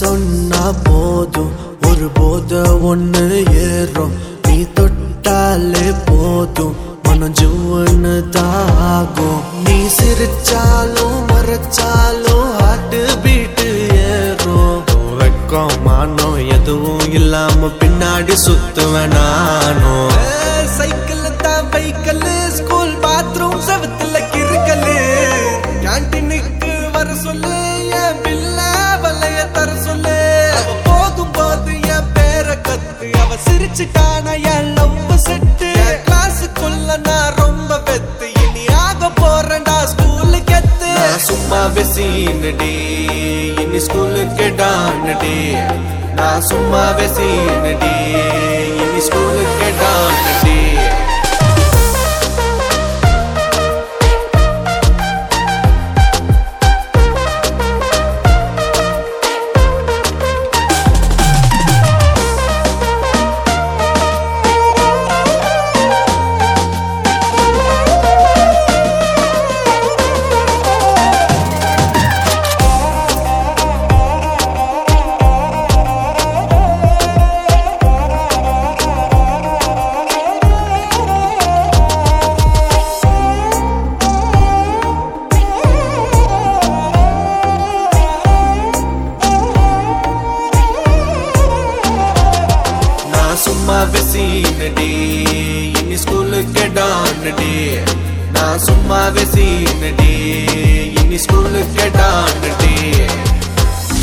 சொன்னா போதும். ஒரு போத ஒண்ணு ஏறும். நீ தொட்டாலே போதும். மனம் ஜுவன்னு தாகும் நீ சிரிச்சாலும் மறைச்சாலும் ஹார்ட் பீட்டு ஏறும். வெக்கம் மானம் எதுவும் இல்லாம பின்னாடி சுத்துவேன் நானும். சைக்கிள் சும்மா வெசீனடி இனி ஸ்கூலுக்கு டானடி நான் சும்மா வெசீனடி இனி ஸ்கூலுக்கு டானடி இனி ஸ்கூலுக்கு டானடி நான் சும்மா வெசீனடி இனி ஸ்கூலுக்கு டானடி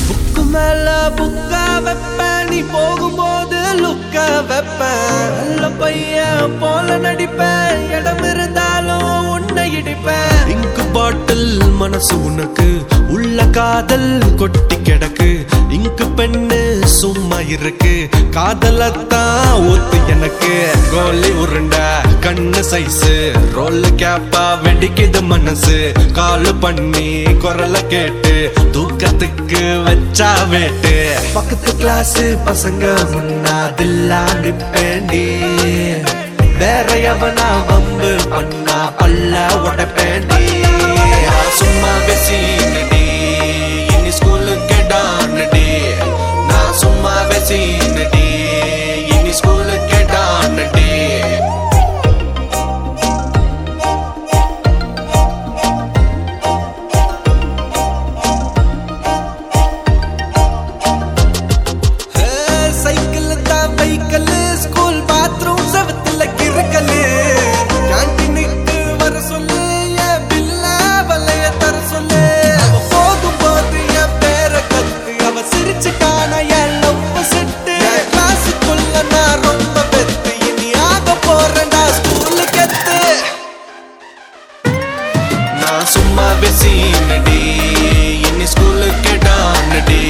புக்கு மேல புக்கா வைப்பேன். நீ போகும்போது லுக்க வைப்பேன். நல்ல பையன் போல நடிப்பேன். இடம் இருந்தாலும் உன்னை இடிப்பேன். இங்கு பாட்டில் மனசு உனக்கு உள்ள காதல் கொட்டி கிடக்கு. இங்கு பெண்ணு சும்மா இருக்கு. காதலத்தான் ஊத்து எனக்கு. கோலி உருண்ட கண்ணு சைஸு ரோல் கேப்பா வெடிக்குது மனசு. காலு பண்ணி குரல கேட்டு தூக்கத்துக்கு வச்சா வேட்டு. பக்கத்து கிளாஸ் பசங்க முன்னாதில்லா நிப்பேண்டி. வேற எவனா வம்பு பண்ணா பல்ல உடப்பேண்டி. அவசியம் டி இன்னி ஸ்கூலுக்கு டான் டி.